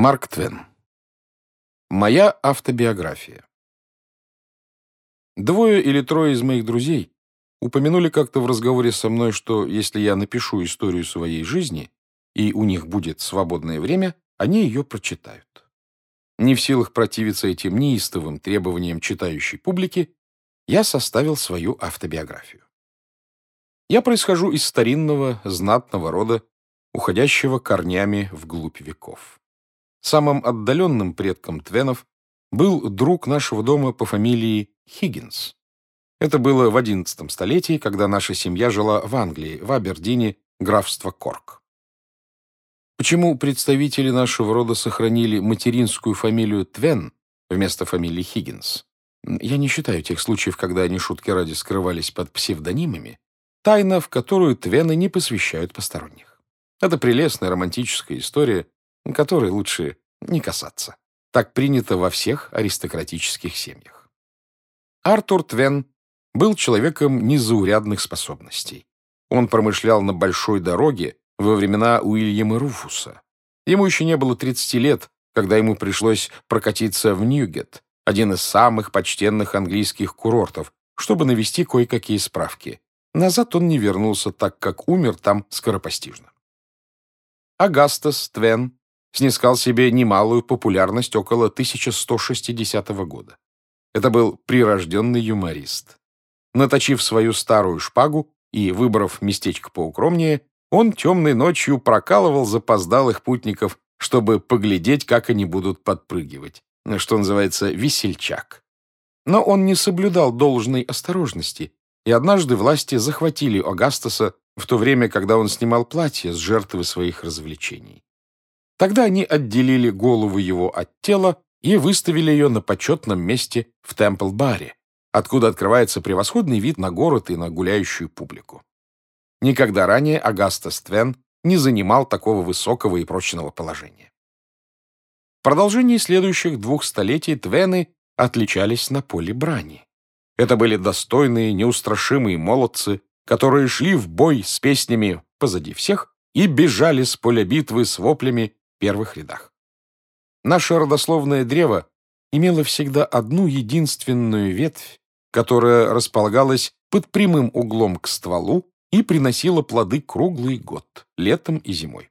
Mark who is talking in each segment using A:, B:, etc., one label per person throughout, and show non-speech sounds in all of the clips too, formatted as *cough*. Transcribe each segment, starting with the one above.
A: Марк Твен. Моя автобиография. Двое или трое из моих друзей упомянули как-то в разговоре со мной, что если я напишу историю своей жизни, и у них будет свободное время, они ее прочитают. Не в силах противиться этим неистовым требованиям читающей публики, я составил свою автобиографию. Я происхожу из старинного, знатного рода, уходящего корнями вглубь веков. Самым отдаленным предком Твенов был друг нашего дома по фамилии Хиггинс. Это было в XI столетии, когда наша семья жила в Англии, в Абердине, графство Корк. Почему представители нашего рода сохранили материнскую фамилию Твен вместо фамилии Хиггинс? Я не считаю тех случаев, когда они шутки ради скрывались под псевдонимами. Тайна, в которую Твены не посвящают посторонних. Это прелестная романтическая история, которой лучше не касаться. Так принято во всех аристократических семьях. Артур Твен был человеком незаурядных способностей. Он промышлял на большой дороге во времена Уильяма Руфуса. Ему еще не было 30 лет, когда ему пришлось прокатиться в Ньюгет, один из самых почтенных английских курортов, чтобы навести кое-какие справки. Назад он не вернулся, так как умер там скоропостижно. Агастас Твен снискал себе немалую популярность около 1160 года. Это был прирожденный юморист. Наточив свою старую шпагу и выбрав местечко поукромнее, он темной ночью прокалывал запоздалых путников, чтобы поглядеть, как они будут подпрыгивать, что называется весельчак. Но он не соблюдал должной осторожности, и однажды власти захватили Агастаса в то время, когда он снимал платье с жертвы своих развлечений. Тогда они отделили голову его от тела и выставили ее на почетном месте в Темпл-баре, откуда открывается превосходный вид на город и на гуляющую публику. Никогда ранее Агастас Твен не занимал такого высокого и прочного положения. В продолжении следующих двух столетий Твены отличались на поле брани. Это были достойные, неустрашимые молодцы, которые шли в бой с песнями позади всех и бежали с поля битвы с воплями первых рядах. Наше родословное древо имело всегда одну единственную ветвь, которая располагалась под прямым углом к стволу и приносила плоды круглый год, летом и зимой.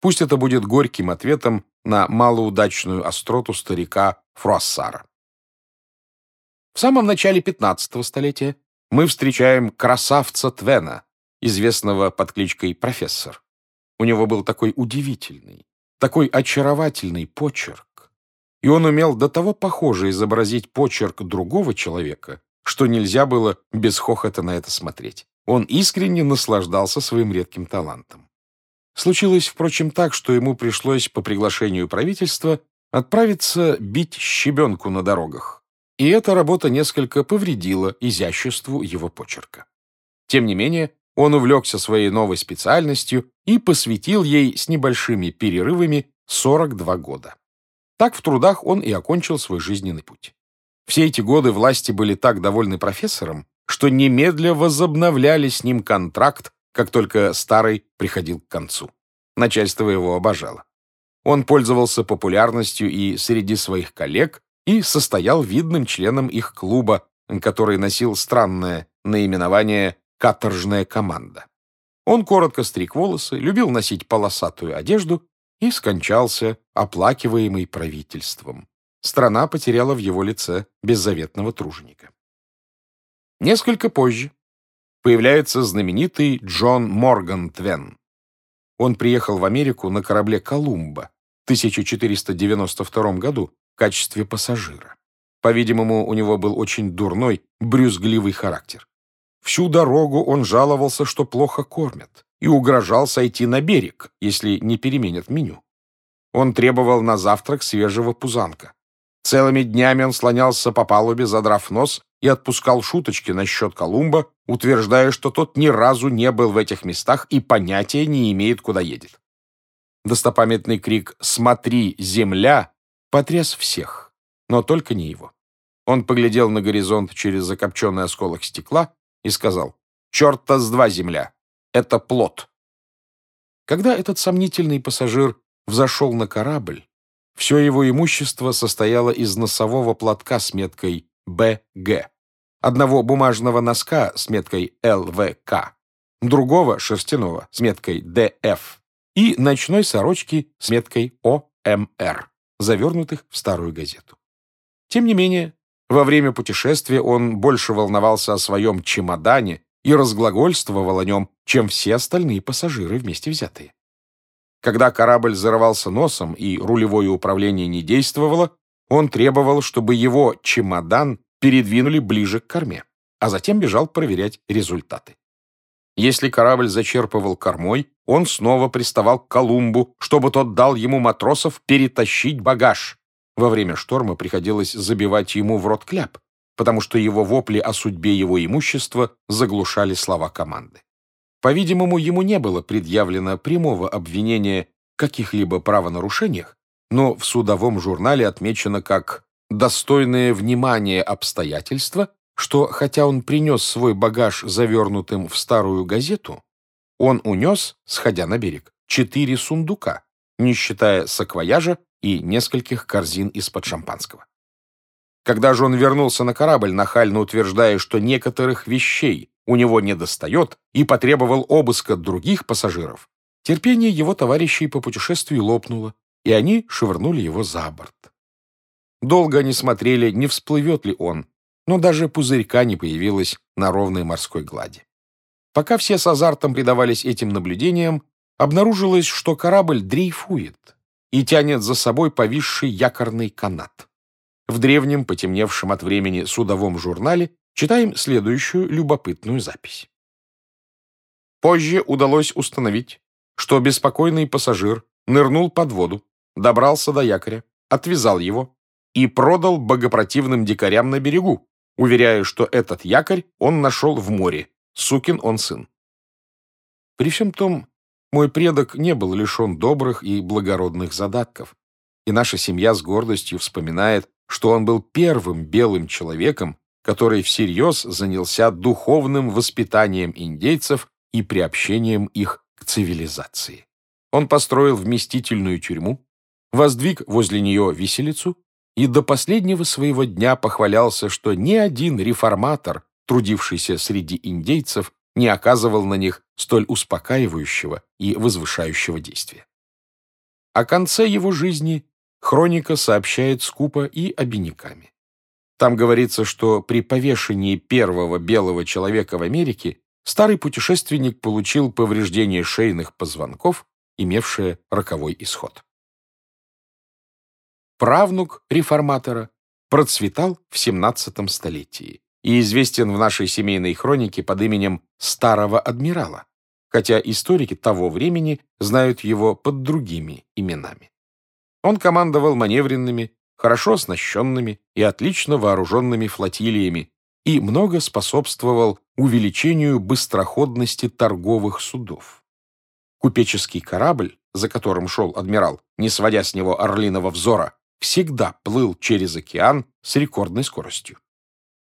A: Пусть это будет горьким ответом на малоудачную остроту старика Фруассара. В самом начале 15 столетия мы встречаем красавца Твена, известного под кличкой «Профессор». У него был такой удивительный, такой очаровательный почерк. И он умел до того похоже изобразить почерк другого человека, что нельзя было без хохота на это смотреть. Он искренне наслаждался своим редким талантом. Случилось, впрочем, так, что ему пришлось по приглашению правительства отправиться бить щебенку на дорогах. И эта работа несколько повредила изяществу его почерка. Тем не менее, он увлекся своей новой специальностью и посвятил ей с небольшими перерывами 42 года. Так в трудах он и окончил свой жизненный путь. Все эти годы власти были так довольны профессором, что немедля возобновляли с ним контракт, как только старый приходил к концу. Начальство его обожало. Он пользовался популярностью и среди своих коллег, и состоял видным членом их клуба, который носил странное наименование каторжная команда. Он коротко стриг волосы, любил носить полосатую одежду и скончался, оплакиваемый правительством. Страна потеряла в его лице беззаветного труженика. Несколько позже появляется знаменитый Джон Морган Твен. Он приехал в Америку на корабле «Колумба» в 1492 году в качестве пассажира. По-видимому, у него был очень дурной, брюзгливый характер. Всю дорогу он жаловался, что плохо кормят, и угрожал сойти на берег, если не переменят меню. Он требовал на завтрак свежего пузанка. Целыми днями он слонялся по палубе, задрав нос, и отпускал шуточки насчет Колумба, утверждая, что тот ни разу не был в этих местах и понятия не имеет, куда едет. Достопамятный крик «Смотри, земля!» потряс всех, но только не его. Он поглядел на горизонт через закопченный осколок стекла и сказал «Черта с два, земля! Это плод!» Когда этот сомнительный пассажир взошел на корабль, все его имущество состояло из носового платка с меткой «БГ», одного бумажного носка с меткой «ЛВК», другого шерстяного с меткой «ДФ» и ночной сорочки с меткой «ОМР», завернутых в старую газету. Тем не менее, во время путешествия он больше волновался о своем чемодане и разглагольствовал о нем, чем все остальные пассажиры вместе взятые. Когда корабль зарывался носом и рулевое управление не действовало, он требовал, чтобы его чемодан передвинули ближе к корме, а затем бежал проверять результаты. Если корабль зачерпывал кормой, он снова приставал к Колумбу, чтобы тот дал ему матросов перетащить багаж. Во время шторма приходилось забивать ему в рот кляп, потому что его вопли о судьбе его имущества заглушали слова команды. По-видимому, ему не было предъявлено прямого обвинения в каких-либо правонарушениях, но в судовом журнале отмечено как «достойное внимания обстоятельства», что хотя он принес свой багаж завернутым в старую газету, он унес, сходя на берег, четыре сундука, не считая саквояжа и нескольких корзин из-под шампанского. Когда же он вернулся на корабль, нахально утверждая, что некоторых вещей у него не достает и потребовал обыска других пассажиров, терпение его товарищей по путешествию лопнуло, и они швырнули его за борт. Долго они смотрели, не всплывет ли он, но даже пузырька не появилось на ровной морской глади. Пока все с азартом предавались этим наблюдениям, обнаружилось, что корабль дрейфует и тянет за собой повисший якорный канат. В древнем, потемневшем от времени судовом журнале Читаем следующую любопытную запись. Позже удалось установить, что беспокойный пассажир нырнул под воду, добрался до якоря, отвязал его и продал богопротивным дикарям на берегу, уверяя, что этот якорь он нашел в море, сукин он сын. При всем том, мой предок не был лишен добрых и благородных задатков, и наша семья с гордостью вспоминает, что он был первым белым человеком, который всерьез занялся духовным воспитанием индейцев и приобщением их к цивилизации. Он построил вместительную тюрьму, воздвиг возле нее виселицу и до последнего своего дня похвалялся, что ни один реформатор, трудившийся среди индейцев, не оказывал на них столь успокаивающего и возвышающего действия. О конце его жизни хроника сообщает скупо и обиняками. Там говорится, что при повешении первого белого человека в Америке старый путешественник получил повреждение шейных позвонков, имевшее роковой исход. Правнук реформатора процветал в 17 столетии и известен в нашей семейной хронике под именем Старого Адмирала, хотя историки того времени знают его под другими именами. Он командовал маневренными хорошо оснащенными и отлично вооруженными флотилиями и много способствовал увеличению быстроходности торговых судов. Купеческий корабль, за которым шел адмирал, не сводя с него орлиного взора, всегда плыл через океан с рекордной скоростью.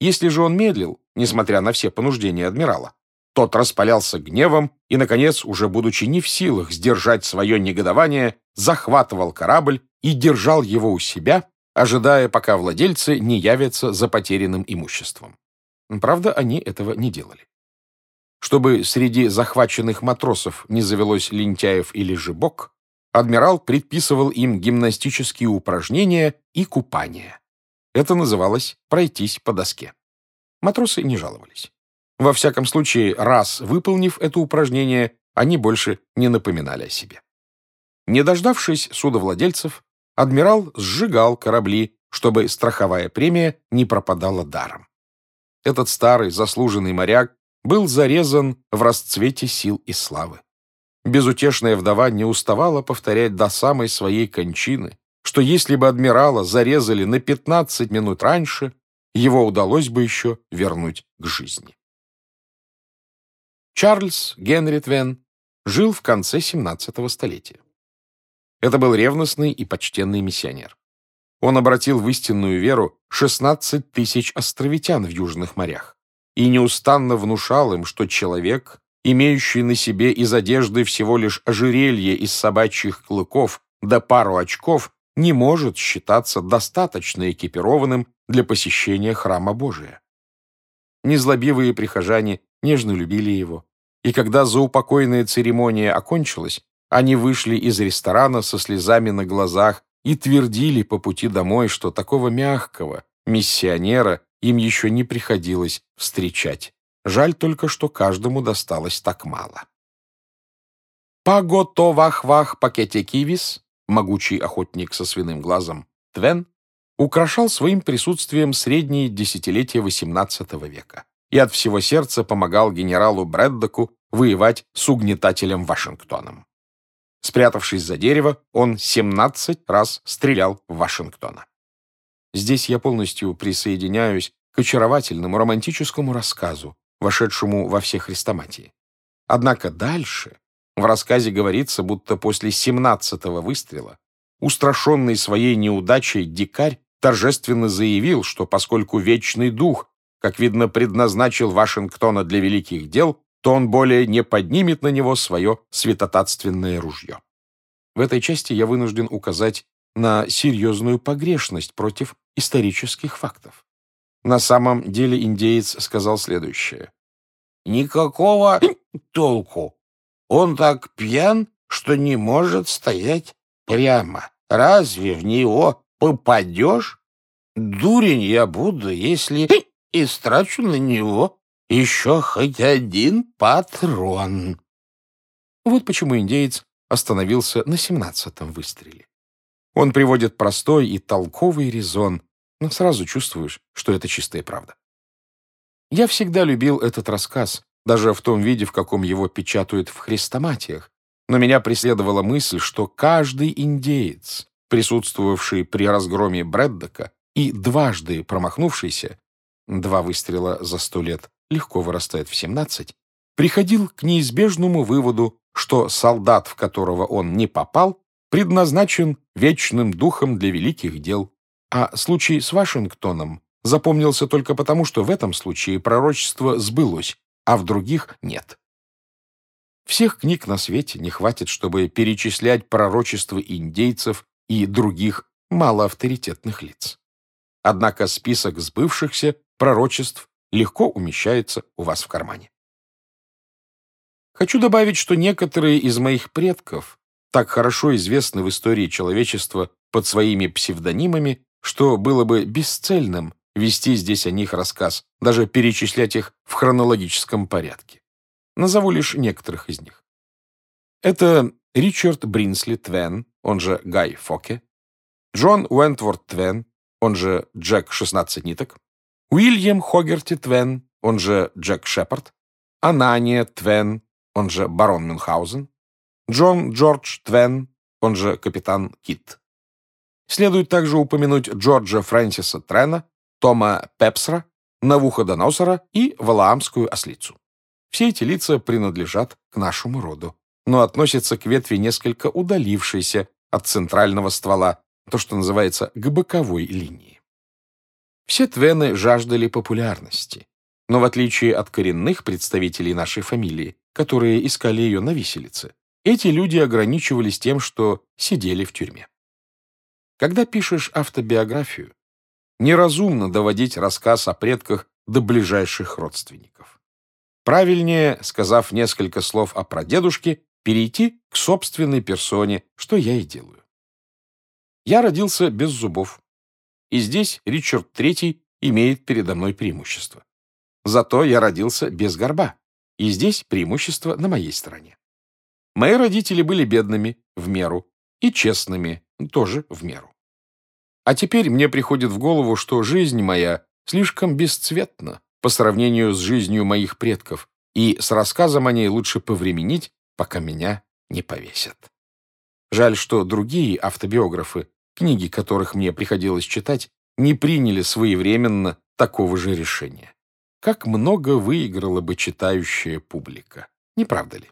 A: Если же он медлил, несмотря на все понуждения адмирала, тот распалялся гневом и, наконец, уже будучи не в силах сдержать свое негодование, захватывал корабль и держал его у себя, ожидая, пока владельцы не явятся за потерянным имуществом. Правда, они этого не делали. Чтобы среди захваченных матросов не завелось лентяев или жибок, адмирал предписывал им гимнастические упражнения и купания. Это называлось «пройтись по доске». Матросы не жаловались. Во всяком случае, раз выполнив это упражнение, они больше не напоминали о себе. Не дождавшись судовладельцев, адмирал сжигал корабли, чтобы страховая премия не пропадала даром. Этот старый заслуженный моряк был зарезан в расцвете сил и славы. Безутешная вдова не уставала повторять до самой своей кончины, что если бы адмирала зарезали на 15 минут раньше, его удалось бы еще вернуть к жизни. Чарльз Генри Твен жил в конце 17 столетия. Это был ревностный и почтенный миссионер. Он обратил в истинную веру 16 тысяч островитян в южных морях и неустанно внушал им, что человек, имеющий на себе из одежды всего лишь ожерелье из собачьих клыков да пару очков, не может считаться достаточно экипированным для посещения храма Божия. Незлобивые прихожане нежно любили его, и когда заупокойная церемония окончилась, они вышли из ресторана со слезами на глазах и твердили по пути домой, что такого мягкого миссионера им еще не приходилось встречать. Жаль только, что каждому досталось так мало. Паготовах-вах пакете кивис, могучий охотник со свиным глазом, Твен, украшал своим присутствием средние десятилетия XVIII века и от всего сердца помогал генералу Брэддоку воевать с угнетателем Вашингтоном. Спрятавшись за дерево, он 17 раз стрелял в Вашингтона. Здесь я полностью присоединяюсь к очаровательному романтическому рассказу, вошедшему во все хрестоматии. Однако дальше в рассказе говорится, будто после 17-го выстрела устрашенный своей неудачей дикарь торжественно заявил, что поскольку Вечный Дух, как видно, предназначил Вашингтона для великих дел, то он более не поднимет на него свое святотатственное ружье. В этой части я вынужден указать на серьезную погрешность против исторических фактов. На самом деле индеец сказал следующее. «Никакого *coughs* толку. Он так пьян, что не может стоять прямо. Разве в него попадешь? Дурень я буду, если истрачу на него еще хоть один патрон». Вот почему индеец остановился на семнадцатом выстреле. Он приводит простой и толковый резон, но сразу чувствуешь, что это чистая правда. Я всегда любил этот рассказ, даже в том виде, в каком его печатают в хрестоматиях, но меня преследовала мысль, что каждый индеец, присутствовавший при разгроме Брэддока и дважды промахнувшийся, два выстрела за сто лет легко вырастает в семнадцать, приходил к неизбежному выводу, что солдат, в которого он не попал, предназначен вечным духом для великих дел, а случай с Вашингтоном запомнился только потому, что в этом случае пророчество сбылось, а в других нет. Всех книг на свете не хватит, чтобы перечислять пророчества индейцев и других малоавторитетных лиц. Однако список сбывшихся пророчеств легко умещается у вас в кармане. Хочу добавить, что некоторые из моих предков так хорошо известны в истории человечества под своими псевдонимами, что было бы бесцельным вести здесь о них рассказ, даже перечислять их в хронологическом порядке. Назову лишь некоторых из них. Это Ричард Бринсли Твен, он же Гай Фоке, Джон Уэнтворд Твен, он же Джек 16 ниток, Уильям Хогерти Твен, он же Джек Шепард, Анания Твен, он же барон Мюнхгаузен, Джон Джордж Твен, он же капитан Кит. Следует также упомянуть Джорджа Фрэнсиса Трена, Тома Пепсера, Навуходоносора и Валаамскую ослицу. Все эти лица принадлежат к нашему роду, но относятся к ветви несколько удалившейся от центрального ствола, то, что называется, к боковой линии. Все твены жаждали популярности, но в отличие от коренных представителей нашей фамилии, которые искали ее на виселице, эти люди ограничивались тем, что сидели в тюрьме. Когда пишешь автобиографию, неразумно доводить рассказ о предках до ближайших родственников. Правильнее, сказав несколько слов о прадедушке, перейти к собственной персоне, что я и делаю. Я родился без зубов, и здесь Ричард III имеет передо мной преимущество. Зато я родился без горба, и здесь преимущество на моей стороне. Мои родители были бедными, в меру, и честными, тоже в меру. А теперь мне приходит в голову, что жизнь моя слишком бесцветна по сравнению с жизнью моих предков, и с рассказом о ней лучше повременить, пока меня не повесят. Жаль, что другие автобиографы, книги которых мне приходилось читать, не приняли своевременно такого же решения. Как много выиграла бы читающая публика, не правда ли?